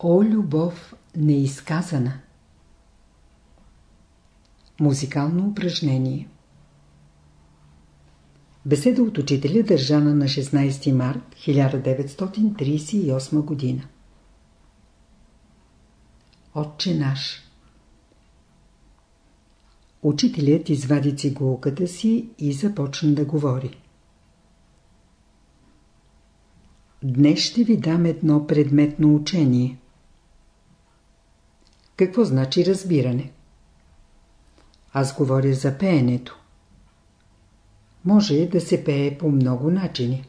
О, любов неизказана! Музикално упражнение Беседа от учителя държана на 16 март 1938 година Отче наш Учителят извади цигулката си и започна да говори. Днес ще ви дам едно предметно учение. Какво значи разбиране? Аз говоря за пеенето. Може да се пее по много начини.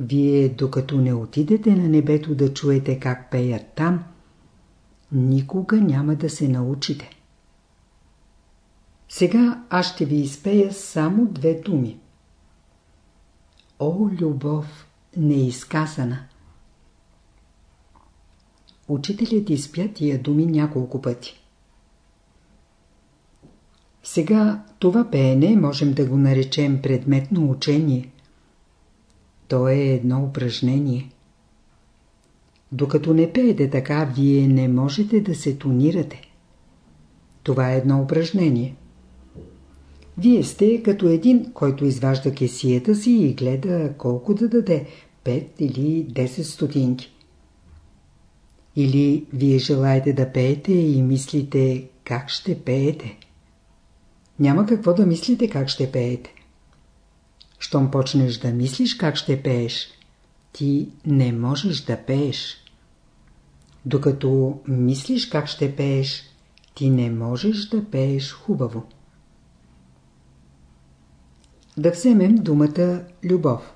Вие, докато не отидете на небето да чуете как пеят там, никога няма да се научите. Сега аз ще ви изпея само две думи. О, любов неизказана! Учителят изпя тия думи няколко пъти. Сега това пеене можем да го наречем предметно учение. То е едно упражнение. Докато не пеете така, вие не можете да се тонирате. Това е едно упражнение. Вие сте като един, който изважда кесията си и гледа колко да даде, 5 или 10 стотинки. Или вие желаете да пеете и мислите как ще пеете. Няма какво да мислите как ще пеете. Щом почнеш да мислиш как ще пееш, ти не можеш да пееш. Докато мислиш как ще пееш, ти не можеш да пееш хубаво. Да вземем думата любов.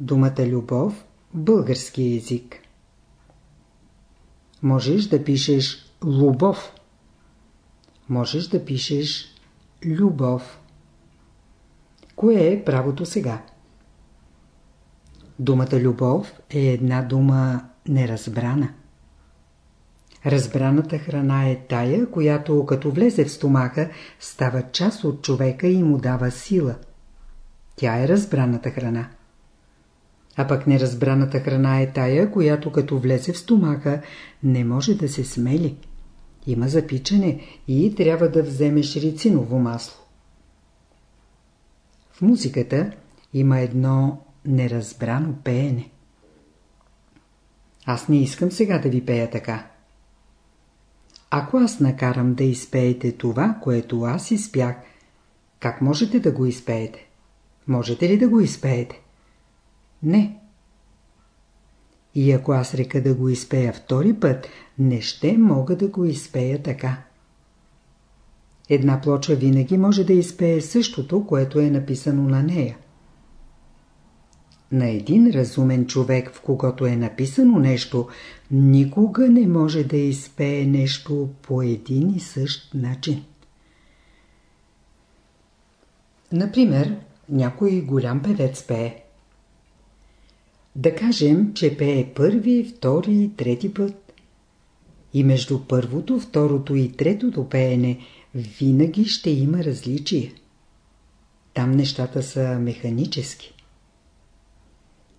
Думата любов български език. Можеш да пишеш любов. Можеш да пишеш любов. Кое е правото сега? Думата любов е една дума неразбрана. Разбраната храна е тая, която като влезе в стомаха, става част от човека и му дава сила. Тя е разбраната храна. А пък неразбраната храна е тая, която като влезе в стомаха, не може да се смели. Има запичане и трябва да вземеш рициново масло. В музиката има едно неразбрано пеене. Аз не искам сега да ви пея така. Ако аз накарам да изпеете това, което аз изпях, как можете да го изпеете? Можете ли да го изпеете? Не. И ако аз река да го изпея втори път, не ще мога да го изпея така. Една плоча винаги може да изпее същото, което е написано на нея. На един разумен човек, в когото е написано нещо, никога не може да изпее нещо по един и същ начин. Например, някой голям певец пее. Да кажем, че пее първи, втори и трети път. И между първото, второто и третото пеене винаги ще има различие. Там нещата са механически.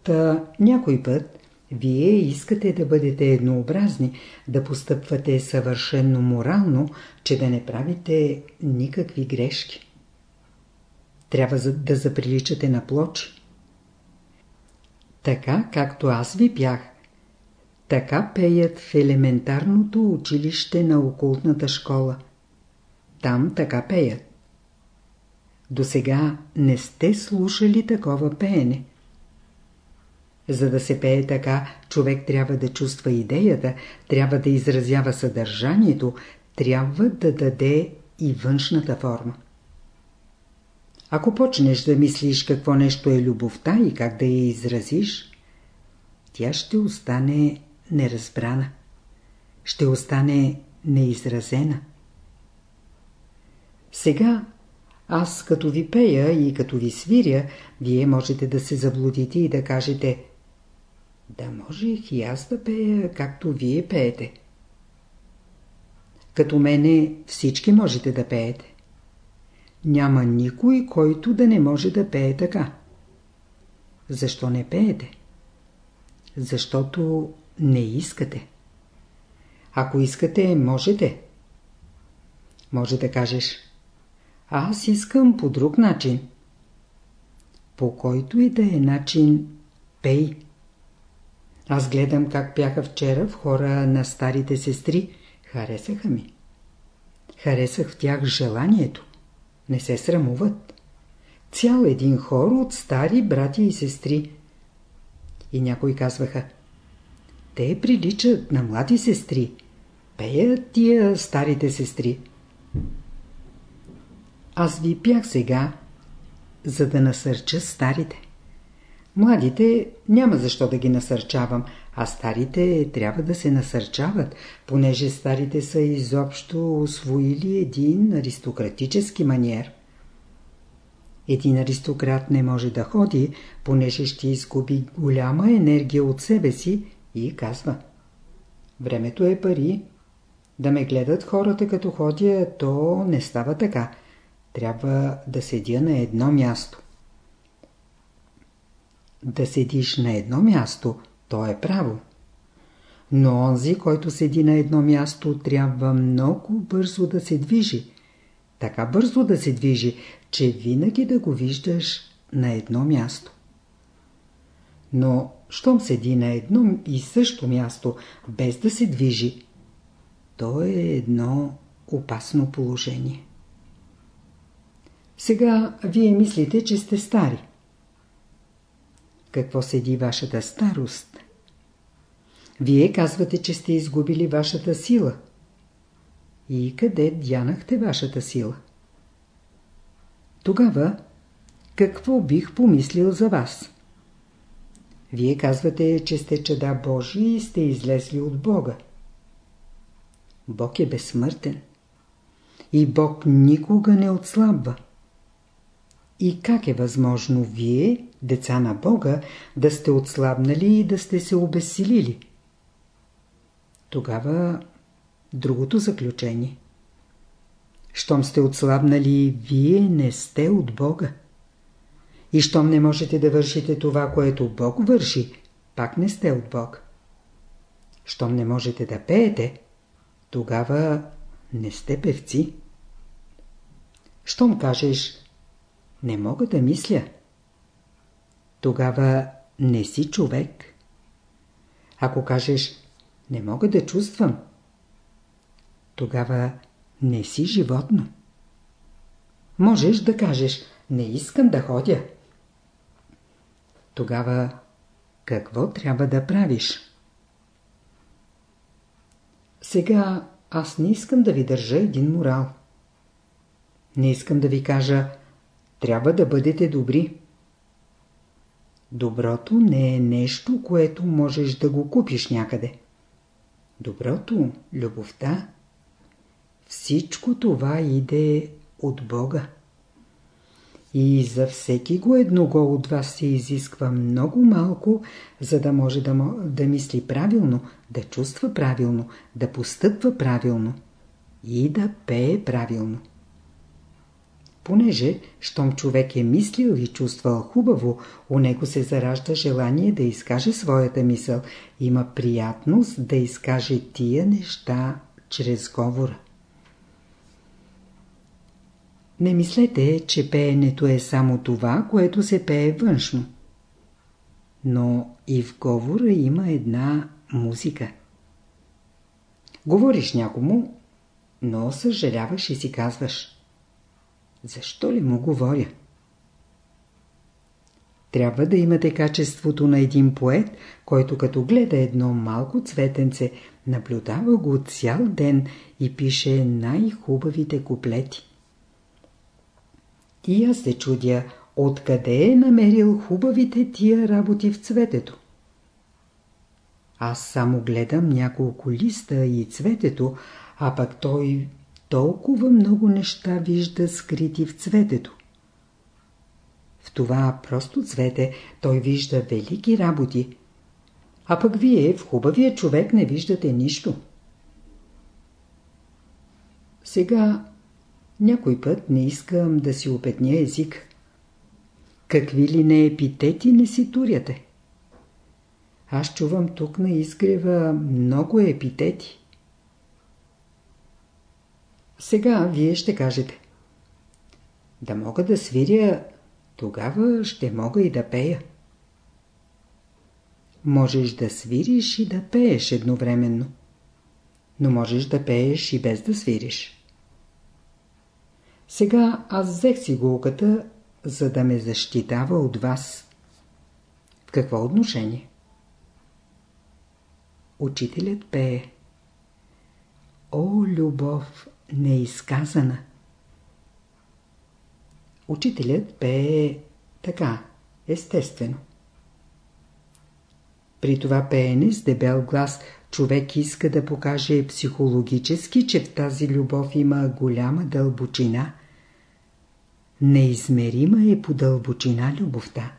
Та някой път вие искате да бъдете еднообразни, да постъпвате съвършенно морално, че да не правите никакви грешки. Трябва да заприличате на плочи. Така, както аз ви пях, така пеят в елементарното училище на окултната школа. Там така пеят. До сега не сте слушали такова пеене. За да се пее така, човек трябва да чувства идеята, трябва да изразява съдържанието, трябва да даде и външната форма. Ако почнеш да мислиш какво нещо е любовта и как да я изразиш, тя ще остане неразбрана. Ще остане неизразена. Сега, аз като ви пея и като ви свиря, вие можете да се заблудите и да кажете да можех и аз да пея, както вие пеете. Като мене всички можете да пеете. Няма никой, който да не може да пее така. Защо не пеете? Защото не искате. Ако искате, можете. Може да кажеш Аз искам по друг начин. По който и да е начин, пей. Аз гледам как пяха вчера в хора на старите сестри. Харесаха ми. Харесах в тях желанието. Не се срамуват. Цял един хор от стари брати и сестри. И някои казваха Те приличат на млади сестри. Пеят тия старите сестри. Аз ви пях сега, за да насърча старите. Младите няма защо да ги насърчавам, а старите трябва да се насърчават, понеже старите са изобщо освоили един аристократически маниер. Един аристократ не може да ходи, понеже ще изгуби голяма енергия от себе си и казва Времето е пари. Да ме гледат хората като ходя, то не става така. Трябва да седя на едно място. Да седиш на едно място, то е право. Но онзи, който седи на едно място, трябва много бързо да се движи. Така бързо да се движи, че винаги да го виждаш на едно място. Но, щом седи на едно и също място, без да се движи, то е едно опасно положение. Сега вие мислите, че сте стари. Какво седи вашата старост? Вие казвате, че сте изгубили вашата сила. И къде дянахте вашата сила? Тогава, какво бих помислил за вас? Вие казвате, че сте чада Божии и сте излезли от Бога. Бог е безсмъртен. И Бог никога не отслабва. И как е възможно вие, деца на Бога, да сте отслабнали и да сте се обесилили? Тогава другото заключение. Щом сте отслабнали, вие не сте от Бога. И щом не можете да вършите това, което Бог върши, пак не сте от Бог. Щом не можете да пеете, тогава не сте певци. Щом кажеш не мога да мисля. Тогава не си човек. Ако кажеш не мога да чувствам, тогава не си животно. Можеш да кажеш не искам да ходя. Тогава какво трябва да правиш? Сега аз не искам да ви държа един морал. Не искам да ви кажа трябва да бъдете добри. Доброто не е нещо, което можеш да го купиш някъде. Доброто, любовта, всичко това иде от Бога. И за всеки го едного от вас се изисква много малко, за да може да, да мисли правилно, да чувства правилно, да постъпва правилно и да пее правилно понеже, щом човек е мислил и чувствал хубаво, у него се заражда желание да изкаже своята мисъл, има приятност да изкаже тия неща чрез говора. Не мислете, че пеенето е само това, което се пее външно. Но и в говора има една музика. Говориш някому, но съжаляваш и си казваш – защо ли му говоря? Трябва да имате качеството на един поет, който като гледа едно малко цветенце, наблюдава го цял ден и пише най-хубавите куплети. И аз се чудя, откъде е намерил хубавите тия работи в цветето. Аз само гледам няколко листа и цветето, а пък той толкова много неща вижда скрити в цветето. В това просто цвете той вижда велики работи, а пък вие в хубавия човек не виждате нищо. Сега някой път не искам да си опетня език. Какви ли не епитети не си туряте? Аз чувам тук на изгрева много епитети. Сега вие ще кажете. Да мога да свиря, тогава ще мога и да пея. Можеш да свириш и да пееш едновременно. Но можеш да пееш и без да свириш. Сега аз взех си гулката, за да ме защитава от вас. В какво отношение? Учителят пее. О, любов неизказана! Учителят пее така, естествено. При това пеене с дебел глас човек иска да покаже психологически, че в тази любов има голяма дълбочина. Неизмерима е по дълбочина любовта.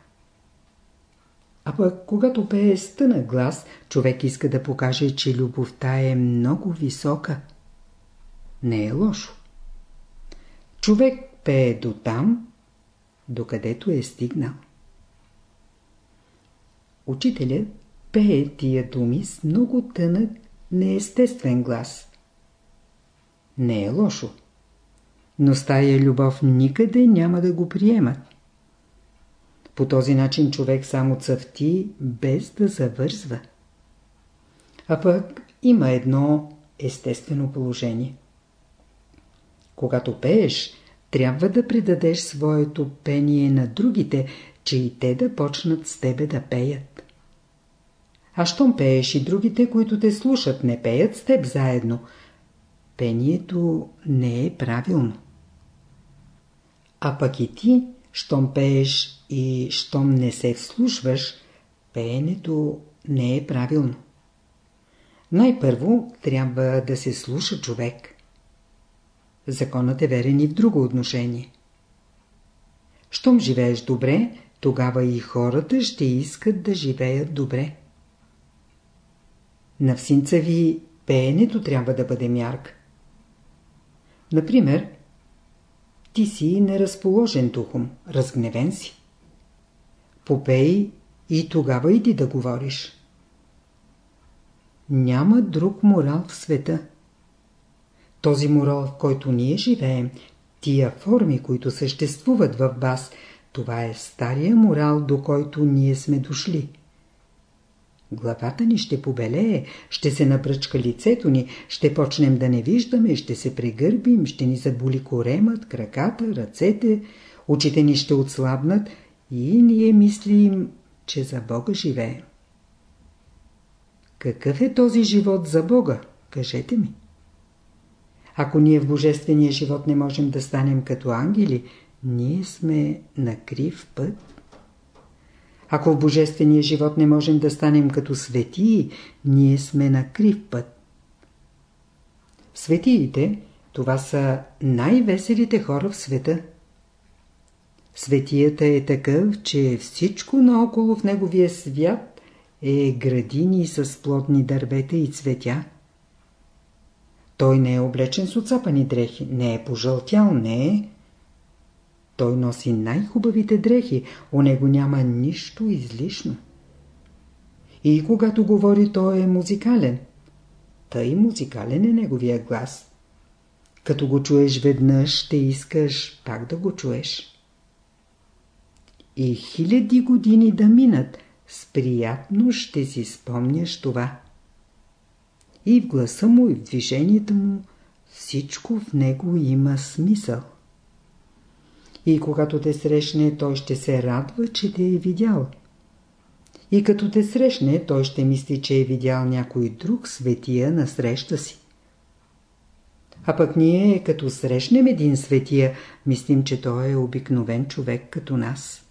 А пък, когато пее стъна глас, човек иска да покаже, че любовта е много висока. Не е лошо. Човек пее до там, докъдето е стигнал. Учителят пее тия думи с много тънък, неестествен глас. Не е лошо, но с любов никъде няма да го приемат. По този начин човек само цъфти, без да завързва. А пък има едно естествено положение. Когато пееш, трябва да предадеш своето пение на другите, че и те да почнат с тебе да пеят. А щом пееш и другите, които те слушат, не пеят с теб заедно, пението не е правилно. А пък и ти, щом пееш и щом не се вслушваш, пеенето не е правилно. Най-първо трябва да се слуша човек. Законът е верен и в друго отношение. Щом живееш добре, тогава и хората ще искат да живеят добре. На всинца ви пеенето трябва да бъде мярка. Например, ти си неразположен духом, разгневен си. Попей и тогава иди да говориш. Няма друг морал в света. Този морал, в който ние живеем, тия форми, които съществуват в вас, това е стария морал, до който ние сме дошли. Главата ни ще побелее, ще се напръчка лицето ни, ще почнем да не виждаме, ще се прегърбим, ще ни заболи коремът, краката, ръцете, очите ни ще отслабнат и ние мислим, че за Бога живеем. Какъв е този живот за Бога? Кажете ми. Ако ние в божествения живот не можем да станем като ангели, ние сме на крив път. Ако в божествения живот не можем да станем като светии, ние сме на крив път. Светиите, това са най-веселите хора в света. Светията е такъв, че всичко наоколо в неговия свят е градини с плодни дървета и цветя. Той не е облечен с оцапани дрехи, не е пожълтял, не е. Той носи най-хубавите дрехи, у него няма нищо излишно. И когато говори, той е музикален. Тъй музикален е неговия глас. Като го чуеш веднъж, ще искаш пак да го чуеш. И хиляди години да минат, с приятно ще си спомняш това. И в гласа му, и в движението му, всичко в него има смисъл. И когато те срещне, той ще се радва, че те е видял. И като те срещне, той ще мисли, че е видял някой друг светия на среща си. А пък ние, като срещнем един светия, мислим, че той е обикновен човек като нас.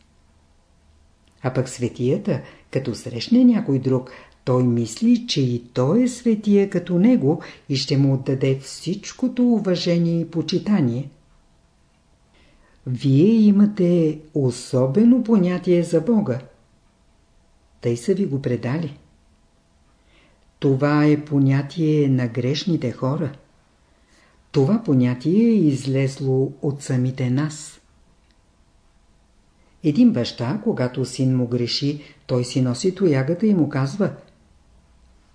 А пък светията, като срещне някой друг, той мисли, че и той е светия като него и ще му отдаде всичкото уважение и почитание. Вие имате особено понятие за Бога. Тъй са ви го предали. Това е понятие на грешните хора. Това понятие е излезло от самите нас. Един баща, когато син му греши, той си носи тоягата и му казва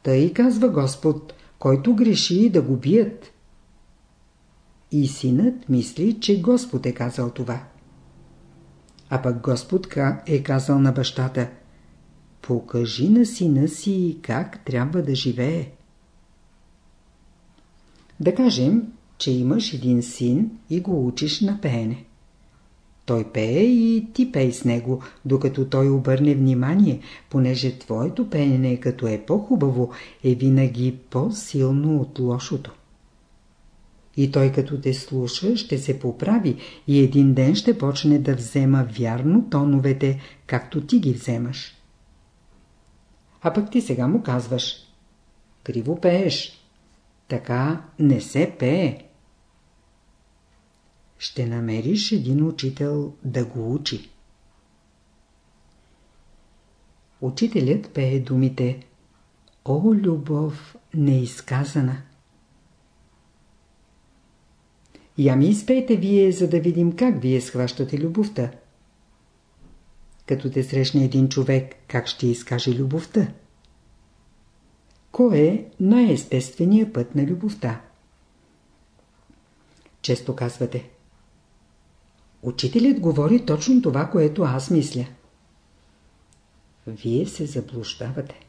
Тъй казва Господ, който греши да го бият. И синът мисли, че Господ е казал това. А пък Господ е казал на бащата Покажи на сина си как трябва да живее. Да кажем, че имаш един син и го учиш на пеене. Той пее и ти пей с него, докато той обърне внимание, понеже твоето пеене, като е по-хубаво, е винаги по-силно от лошото. И той като те слуша, ще се поправи и един ден ще почне да взема вярно тоновете, както ти ги вземаш. А пък ти сега му казваш, криво пееш, така не се пее ще намериш един учител да го учи. Учителят пее думите О, любов неизказана! Я ми изпейте вие, за да видим как вие схващате любовта. Като те срещне един човек, как ще изкаже любовта? Кой е най-естественият път на любовта? Често казвате – Учителят говори точно това, което аз мисля. Вие се заблуждавате.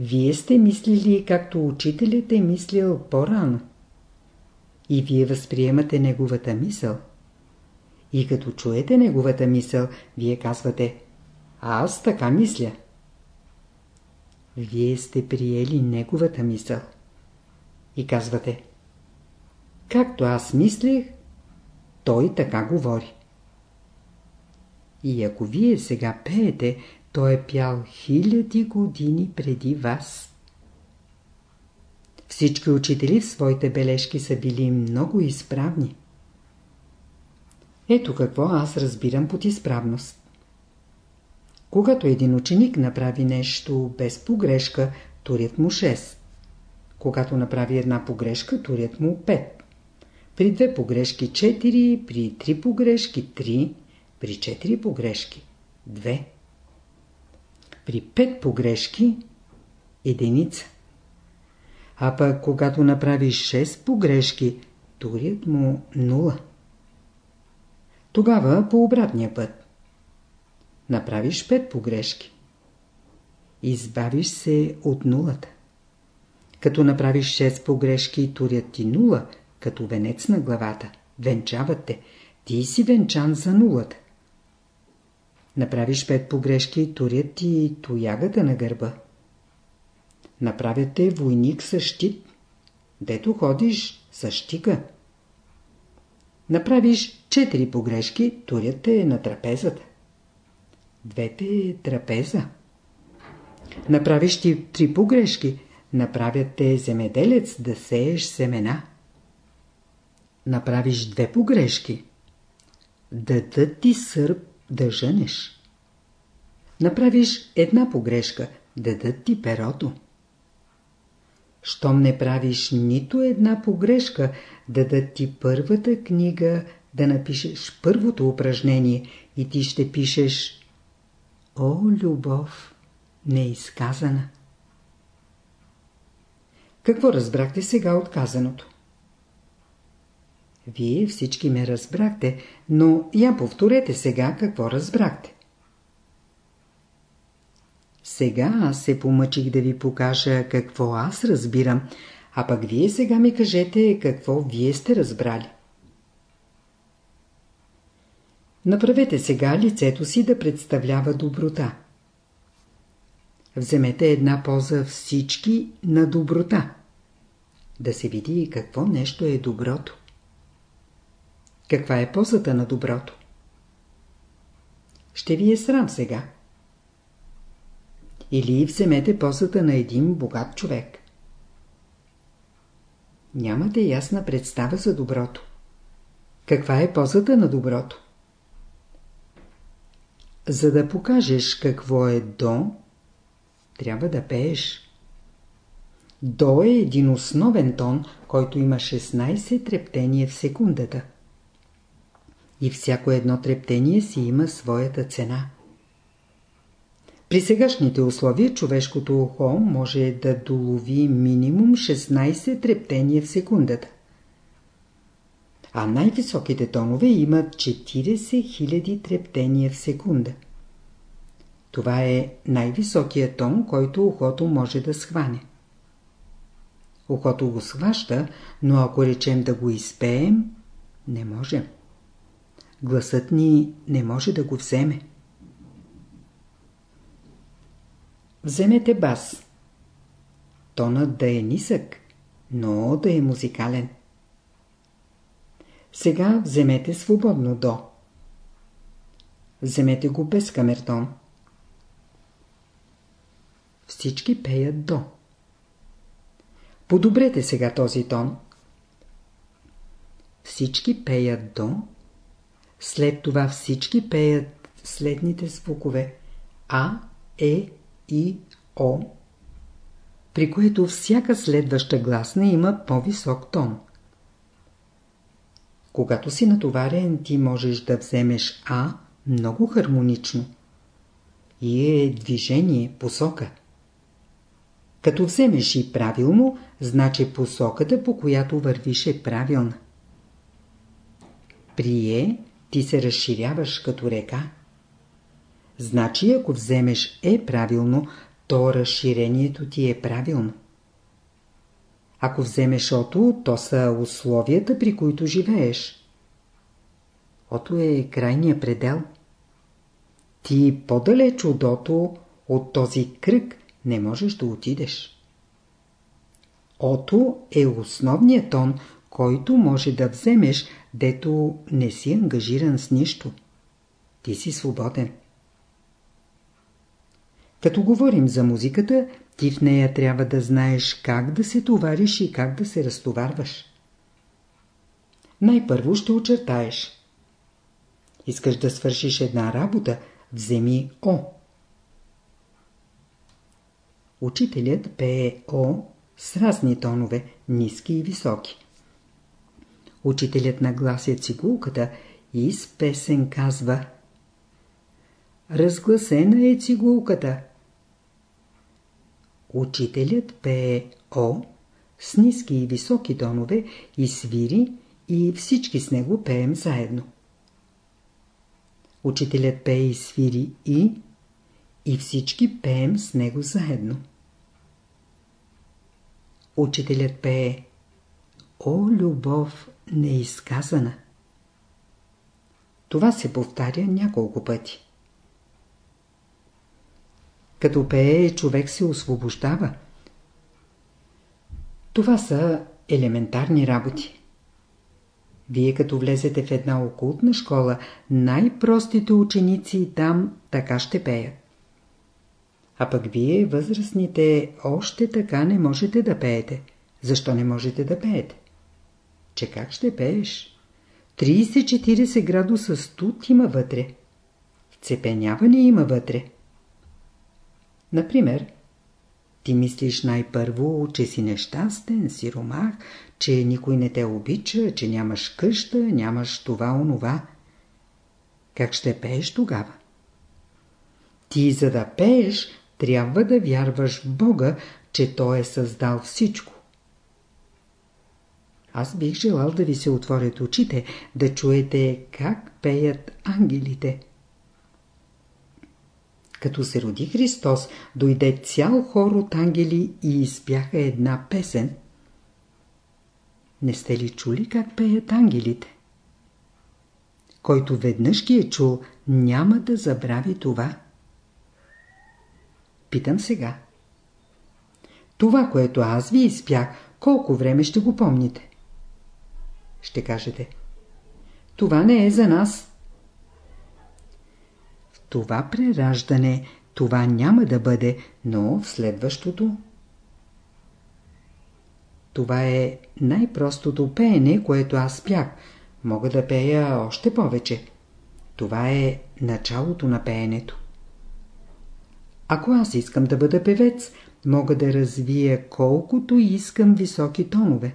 Вие сте мислили, както учителят е мислил по-рано. И вие възприемате неговата мисъл. И като чуете неговата мисъл, вие казвате Аз така мисля. Вие сте приели неговата мисъл. И казвате Както аз мислих, той така говори. И ако вие сега пеете, той е пял хиляди години преди вас. Всички учители в своите бележки са били много изправни. Ето какво аз разбирам под изправност. Когато един ученик направи нещо без погрешка, турят му 6. Когато направи една погрешка, турят му 5 при две погрешки 4, при три погрешки 3, при 4 погрешки 2. При 5 погрешки единица. А пък когато направиш 6 погрешки, турят му 0. Тогава по обратния път. Направиш 5 погрешки. Избавиш се от нулата. Като направиш 6 погрешки, турят ти 0, като венец на главата. Венчават те. Ти си венчан за нулата. Направиш пет погрешки, турят ти тоягата на гърба. Направят те войник с щит. Дето ходиш с щика. Направиш четири погрешки, турят те на трапезата. Двете трапеза. Направиш ти три погрешки, направят те земеделец да сееш семена направиш две погрешки, дадат ти сърб да женеш. Направиш една погрешка, дадат ти перото. Щом не правиш нито една погрешка, дадат ти първата книга да напишеш първото упражнение и ти ще пишеш О, любов, неизказана. Какво разбрахте сега от казаното? Вие всички ме разбрахте, но я повторете сега какво разбрахте. Сега аз се помъчих да ви покажа какво аз разбирам, а пък вие сега ми кажете какво вие сте разбрали. Направете сега лицето си да представлява доброта. Вземете една поза всички на доброта. Да се види какво нещо е доброто. Каква е позата на доброто? Ще ви е срам сега. Или вземете позата на един богат човек. Нямате ясна представа за доброто. Каква е позата на доброто? За да покажеш какво е до, трябва да пееш. До е един основен тон, който има 16 трептения в секундата. И всяко едно трептение си има своята цена. При сегашните условия човешкото ухо може да долови минимум 16 трептения в секундата. А най-високите тонове имат 40 000 трептения в секунда. Това е най-високият тон, който ухото може да схване. Ухото го схваща, но ако речем да го изпеем, не можем. Гласът ни не може да го вземе. Вземете бас. Тонът да е нисък, но да е музикален. Сега вземете свободно до. Вземете го без камертон. Всички пеят до. Подобрете сега този тон. Всички пеят до. След това всички пеят следните звукове А, Е, И, О, при което всяка следваща гласна има по-висок тон. Когато си натоварен, ти можеш да вземеш А много хармонично. И е движение, посока. Като вземеш и правилно, значи посоката, по която вървиш е правилна. Прие, ти се разширяваш като река. Значи, ако вземеш е правилно, то разширението ти е правилно. Ако вземеш ото, то са условията, при които живееш. Ото е крайния предел. Ти по-далеч от ото, от този кръг, не можеш да отидеш. Ото е основният тон, който може да вземеш, дето не си ангажиран с нищо. Ти си свободен. Като говорим за музиката, ти в нея трябва да знаеш как да се товариш и как да се разтоварваш. Най-първо ще очертаеш. Искаш да свършиш една работа, вземи О. Учителят пее О с разни тонове, ниски и високи. Учителят наглася цигулката и с песен казва Разгласена е цигулката. Учителят пее О с ниски и високи тонове и свири и всички с него пеем заедно. Учителят пее и свири и и всички пеем с него заедно. Учителят пее О, любов неизказана. Това се повтаря няколко пъти. Като пее, човек се освобождава. Това са елементарни работи. Вие като влезете в една окултна школа, най-простите ученици там така ще пеят. А пък вие, възрастните, още така не можете да пеете. Защо не можете да пеете? Че как ще пееш? 30-40 градуса студ има вътре. Вцепеняване има вътре. Например, ти мислиш най-първо, че си нещастен, сиромах, че никой не те обича, че нямаш къща, нямаш това-онова. Как ще пееш тогава? Ти за да пееш, трябва да вярваш в Бога, че Той е създал всичко. Аз бих желал да ви се отворят очите, да чуете как пеят ангелите. Като се роди Христос, дойде цял хор от ангели и изпяха една песен. Не сте ли чули как пеят ангелите? Който веднъж ги е чул, няма да забрави това. Питам сега. Това, което аз ви изпях, колко време ще го помните? Ще кажете. Това не е за нас. В това прераждане това няма да бъде, но в следващото. Това е най-простото пеене, което аз пях. Мога да пея още повече. Това е началото на пеенето. Ако аз искам да бъда певец, мога да развия колкото искам високи тонове.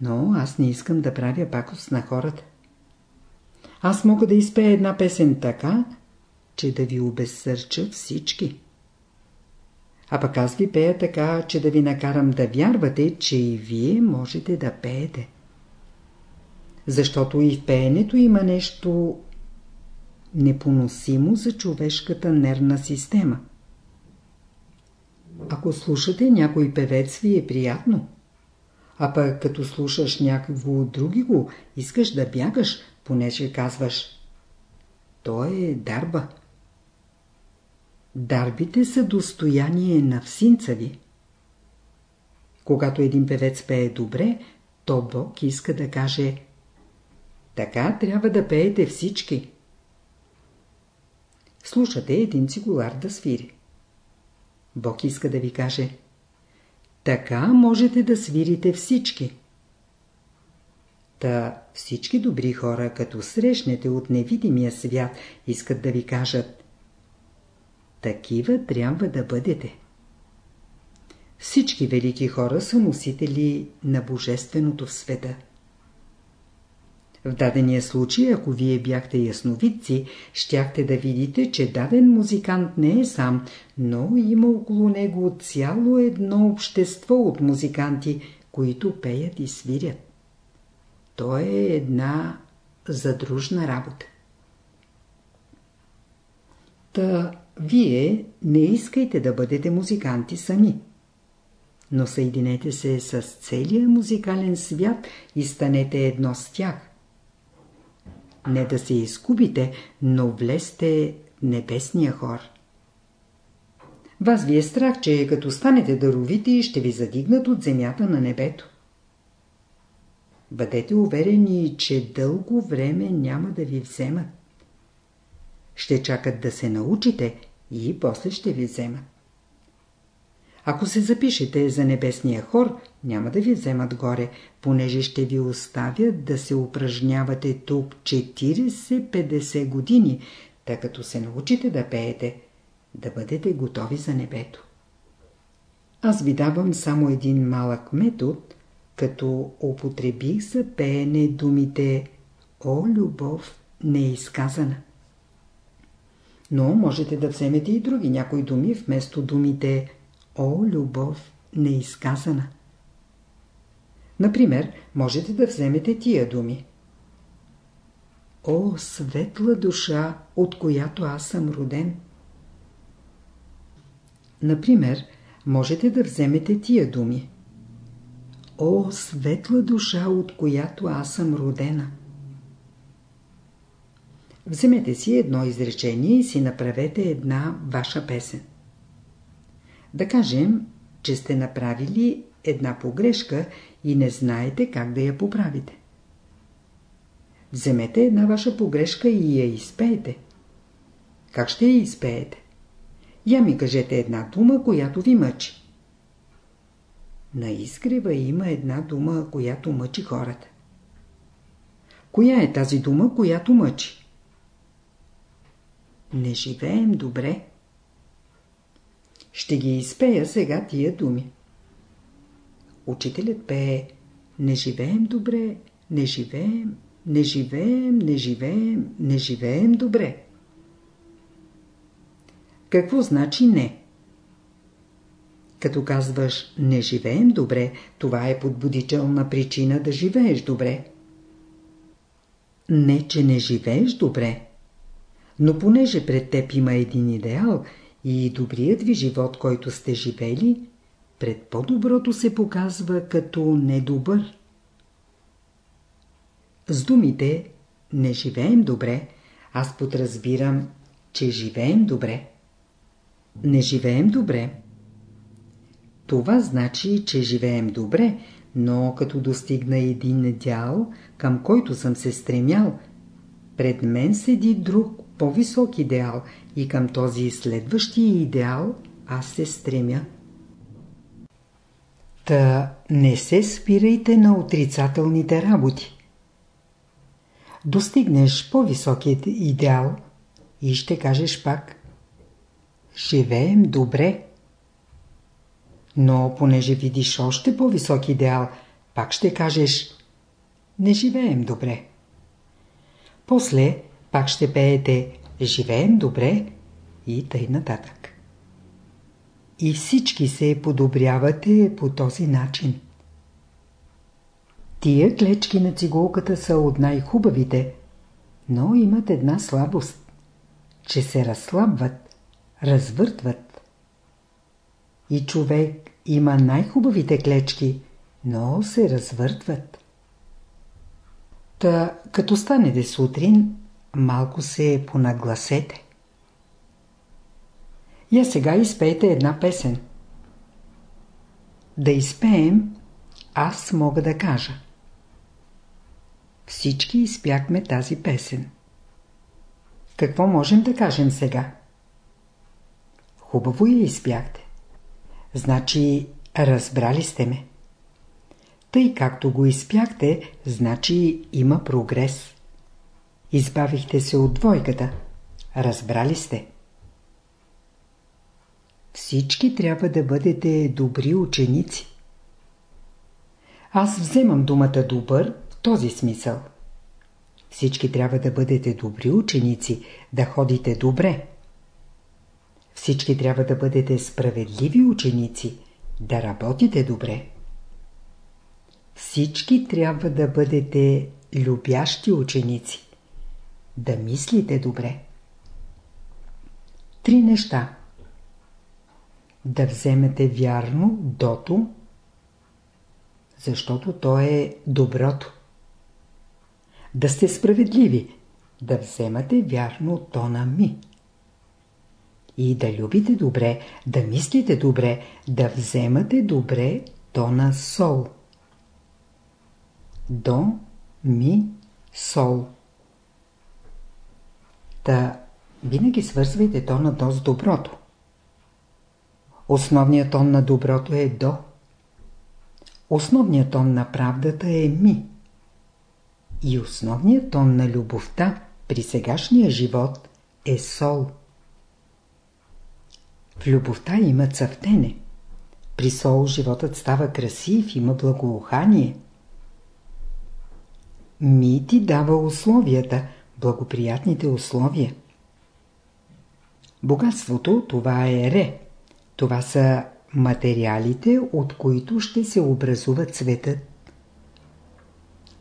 Но аз не искам да правя пакост на хората. аз мога да изпея една песен така, че да ви обезсърча всички. А пък аз ви пея така, че да ви накарам да вярвате, че и вие можете да пеете. Защото и в пеенето има нещо непоносимо за човешката нервна система. Ако слушате някой певец ви е приятно. А пък като слушаш някого други го, искаш да бягаш, понеже казваш Той е дарба. Дарбите са достояние на всинца ви. Когато един певец пее добре, то Бог иска да каже Така трябва да пеете всички. Слушате един цигулар да свири. Бог иска да ви каже Така можете да свирите всички. Та всички добри хора, като срещнете от невидимия свят, искат да ви кажат Такива трябва да бъдете. Всички велики хора са носители на Божественото в света. В дадения случай, ако вие бяхте ясновидци, щяхте да видите, че даден музикант не е сам, но има около него цяло едно общество от музиканти, които пеят и свирят. То е една задружна работа. Та вие не искайте да бъдете музиканти сами. Но съединете се с целия музикален свят и станете едно с тях. Не да се изгубите, но влезте в небесния хор. Вас ви е страх, че като станете даровити, ще ви задигнат от земята на небето. Бъдете уверени, че дълго време няма да ви вземат. Ще чакат да се научите и после ще ви вземат. Ако се запишете за небесния хор, няма да ви вземат горе, понеже ще ви оставят да се упражнявате тук 40-50 години, тъй като се научите да пеете, да бъдете готови за небето. Аз ви давам само един малък метод, като употребих за пеене думите «О, любов неизказана». Но можете да вземете и други някои думи вместо думите О, любов неизказана. Например, можете да вземете тия думи. О, светла душа, от която аз съм роден. Например, можете да вземете тия думи. О, светла душа, от която аз съм родена. Вземете си едно изречение и си направете една ваша песен. Да кажем, че сте направили една погрешка и не знаете как да я поправите. Вземете една ваша погрешка и я изпеете. Как ще я изпеете? Я ми кажете една дума, която ви мъчи. На изгрева има една дума, която мъчи хората. Коя е тази дума, която мъчи? Не живеем добре. Ще ги изпея сега тия думи. Учителят пее Не живеем добре, не живеем, не живеем, не живеем, не живеем добре. Какво значи не? Като казваш не живеем добре, това е подбудителна причина да живееш добре. Не, че не живееш добре, но понеже пред теб има един идеал и добрият ви живот, който сте живели, пред по-доброто се показва като недобър. С думите «не живеем добре» аз подразбирам, че живеем добре. Не живеем добре. Това значи, че живеем добре, но като достигна един дял, към който съм се стремял, пред мен седи друг по-висок идеал и към този следващия идеал аз се стремя. Та не се спирайте на отрицателните работи. Достигнеш по-високият идеал и ще кажеш пак Живеем добре. Но понеже видиш още по-висок идеал, пак ще кажеш Не живеем добре. После пак ще пеете «Живеем добре» и тъй нататък. И всички се подобрявате по този начин. Тия клечки на цигулката са от най-хубавите, но имат една слабост, че се разслабват, развъртват. И човек има най-хубавите клечки, но се развъртват. Та, като станете сутрин, малко се понагласете. Я сега изпейте една песен. Да изпеем, аз мога да кажа. Всички изпяхме тази песен. Какво можем да кажем сега? Хубаво я изпяхте. Значи, разбрали сте ме. Тъй както го изпяхте, значи има прогрес. Избавихте се от двойката. Разбрали сте. Всички трябва да бъдете добри ученици. Аз вземам думата добър в този смисъл. Всички трябва да бъдете добри ученици, да ходите добре. Всички трябва да бъдете справедливи ученици, да работите добре. Всички трябва да бъдете любящи ученици, да мислите добре. Три неща. Да вземете вярно дото, защото то е доброто. Да сте справедливи, да вземате вярно то на ми. И да любите добре, да мислите добре, да вземате добре то на сол. До, ми, сол. Та винаги свързвайте тона до с доброто. Основният тон на доброто е до. Основният тон на правдата е ми. И основният тон на любовта при сегашния живот е сол. В любовта има цъфтене. При сол животът става красив, има благоухание. Ми ти дава условията, благоприятните условия. Богатството това е ре. Това са материалите, от които ще се образува цветът.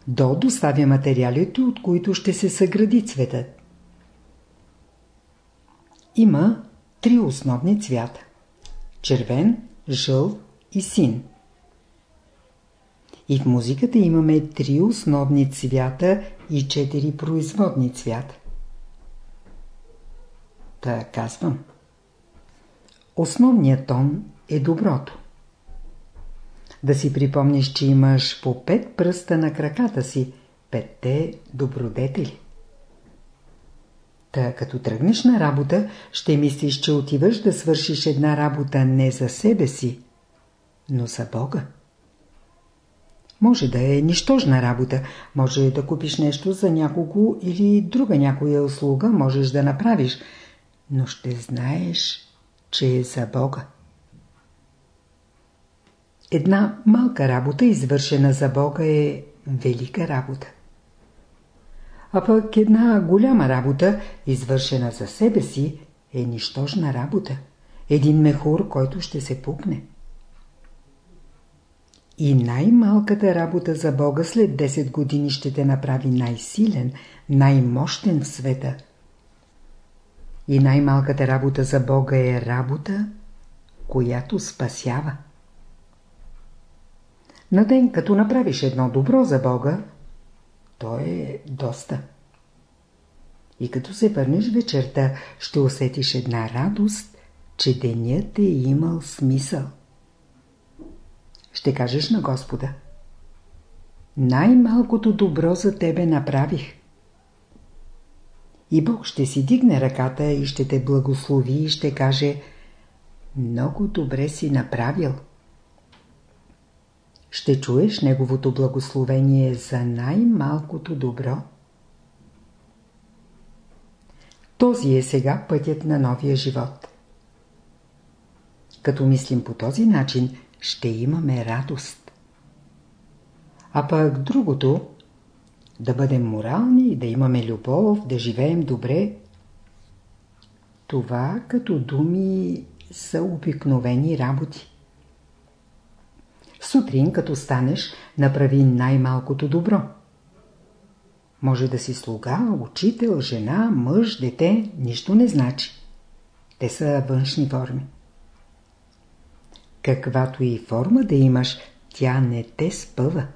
До доставя материалите, от които ще се съгради цветът. Има три основни цвята – червен, жълт и син. И в музиката имаме три основни цвята и четири производни цвята. Та казвам. Основният тон е доброто. Да си припомниш, че имаш по пет пръста на краката си, петте добродетели. Та като тръгнеш на работа, ще мислиш, че отиваш да свършиш една работа не за себе си, но за Бога. Може да е нищожна работа, може да купиш нещо за някого или друга някоя услуга можеш да направиш, но ще знаеш, че е за Бога. Една малка работа, извършена за Бога, е велика работа. А пък една голяма работа, извършена за себе си, е нищожна работа. Един мехур, който ще се пукне. И най-малката работа за Бога след 10 години ще те направи най-силен, най-мощен в света. И най-малката работа за Бога е работа, която спасява. На ден, като направиш едно добро за Бога, то е доста. И като се върнеш вечерта, ще усетиш една радост, че денят е имал смисъл. Ще кажеш на Господа. Най-малкото добро за тебе направих. И Бог ще си дигне ръката и ще те благослови и ще каже Много добре си направил ще чуеш Неговото благословение за най-малкото добро. Този е сега пътят на новия живот. Като мислим по този начин, ще имаме радост. А пък другото, да бъдем морални, да имаме любов, да живеем добре. Това като думи са обикновени работи. Сутрин, като станеш, направи най-малкото добро. Може да си слуга, учител, жена, мъж, дете, нищо не значи. Те са външни форми. Каквато и форма да имаш, тя не те спъва.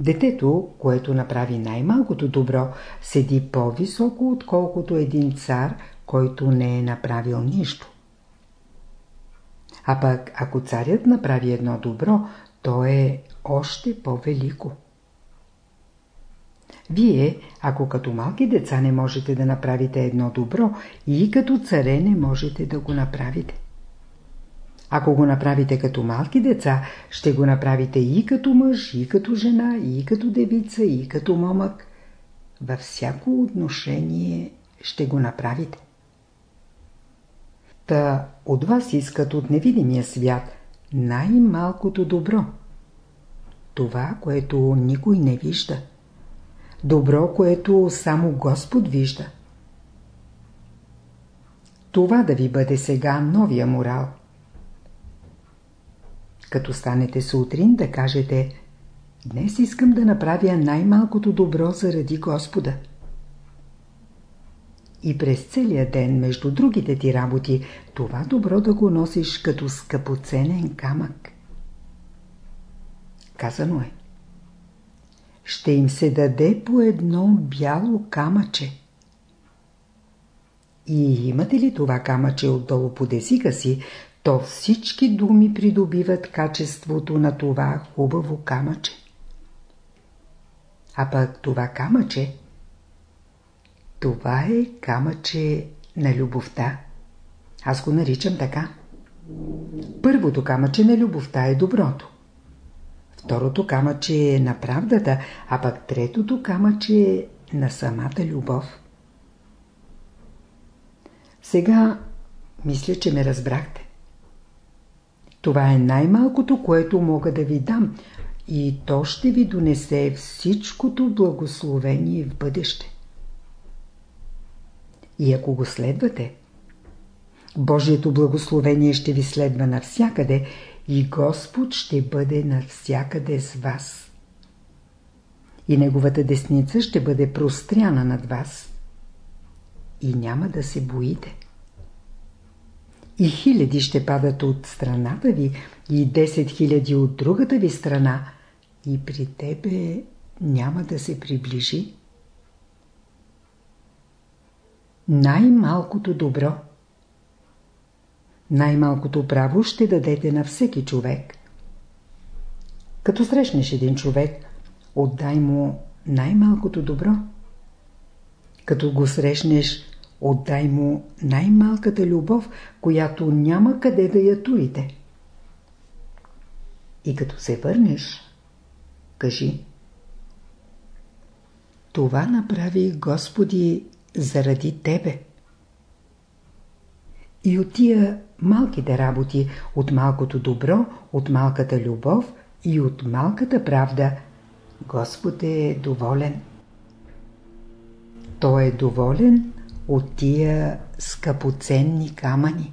Детето, което направи най-малкото добро, седи по-високо, отколкото един цар, който не е направил нищо. А пък, ако царят направи едно добро, то е още по-велико. Вие, ако като малки деца не можете да направите едно добро, и като царе не можете да го направите. Ако го направите като малки деца, ще го направите и като мъж, и като жена, и като девица, и като момък. Във всяко отношение ще го направите. Та от вас искат от невидимия свят най-малкото добро. Това, което никой не вижда. Добро, което само Господ вижда. Това да ви бъде сега новия морал. Като станете сутрин да кажете Днес искам да направя най-малкото добро заради Господа. И през целия ден между другите ти работи това добро да го носиш като скъпоценен камък. Казано е. Ще им се даде по едно бяло камъче. И имате ли това камъче отдолу по десика си, то всички думи придобиват качеството на това хубаво камъче. А пък това камъче, това е камъче на любовта. Аз го наричам така. Първото камъче на любовта е доброто. Второто камъче е на правдата, а пък третото камъче е на самата любов. Сега мисля, че ме разбрахте. Това е най-малкото, което мога да ви дам и то ще ви донесе всичкото благословение в бъдеще. И ако го следвате, Божието благословение ще ви следва навсякъде и Господ ще бъде навсякъде с вас. И Неговата десница ще бъде простряна над вас. И няма да се боите и хиляди ще падат от страната ви и 10 хиляди от другата ви страна и при тебе няма да се приближи. Най-малкото добро Най-малкото право ще дадете на всеки човек. Като срещнеш един човек, отдай му най-малкото добро. Като го срещнеш, Отдай му най-малката любов, която няма къде да я турите. И като се върнеш, кажи Това направи Господи заради Тебе. И от тия малките работи, от малкото добро, от малката любов и от малката правда, Господ е доволен. Той е доволен от тия скъпоценни камъни.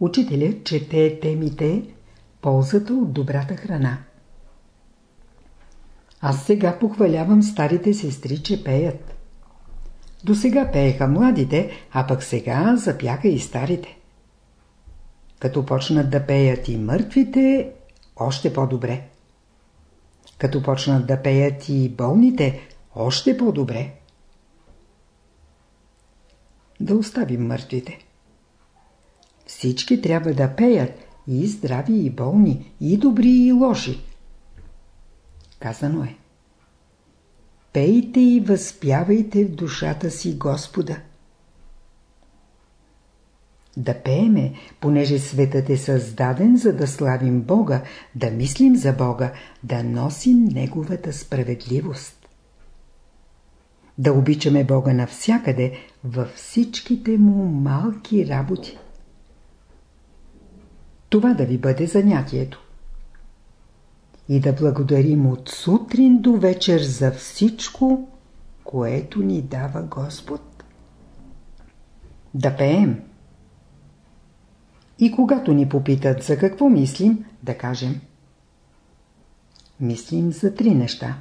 Учителят чете темите ползата от добрата храна. Аз сега похвалявам старите сестри, че пеят. До сега пееха младите, а пък сега запяха и старите. Като почнат да пеят и мъртвите, още по-добре. Като почнат да пеят и болните, още по-добре. Да оставим мъртвите. Всички трябва да пеят и здрави, и болни, и добри, и лоши. Казано е. Пейте и възпявайте в душата си Господа. Да пееме, понеже светът е създаден, за да славим Бога, да мислим за Бога, да носим Неговата справедливост да обичаме Бога навсякъде, във всичките му малки работи. Това да ви бъде занятието. и да благодарим от сутрин до вечер за всичко, което ни дава Господ. Да пеем. И когато ни попитат за какво мислим, да кажем Мислим за три неща.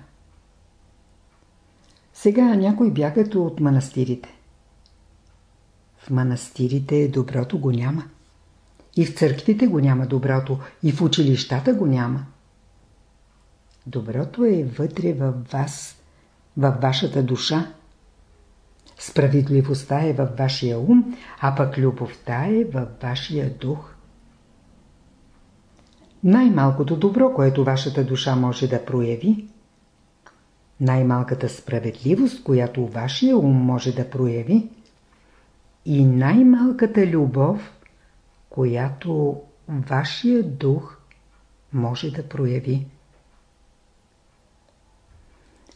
Сега някои бягат от манастирите. В манастирите доброто го няма. И в църквите го няма доброто, и в училищата го няма. Доброто е вътре във вас, във вашата душа. Справедливостта е във вашия ум, а пък любовта е във вашия дух. Най-малкото добро, което вашата душа може да прояви, най-малката справедливост, която вашия ум може да прояви и най-малката любов, която вашия дух може да прояви.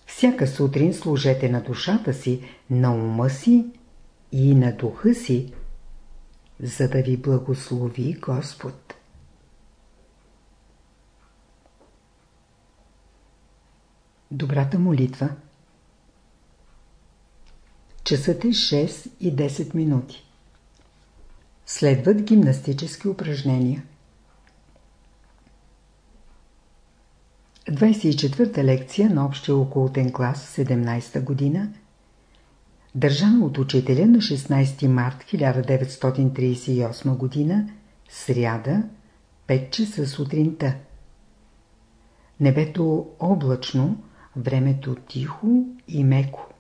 Всяка сутрин служете на душата си, на ума си и на духа си, за да ви благослови Господ. Добрата молитва Часът е 6 и 10 минути. Следват гимнастически упражнения. 24-та лекция на общия околотен клас 17-та година държана от учителя на 16 март 1938 година сряда 5 часа сутринта. Небето облачно, времето тихо и меко.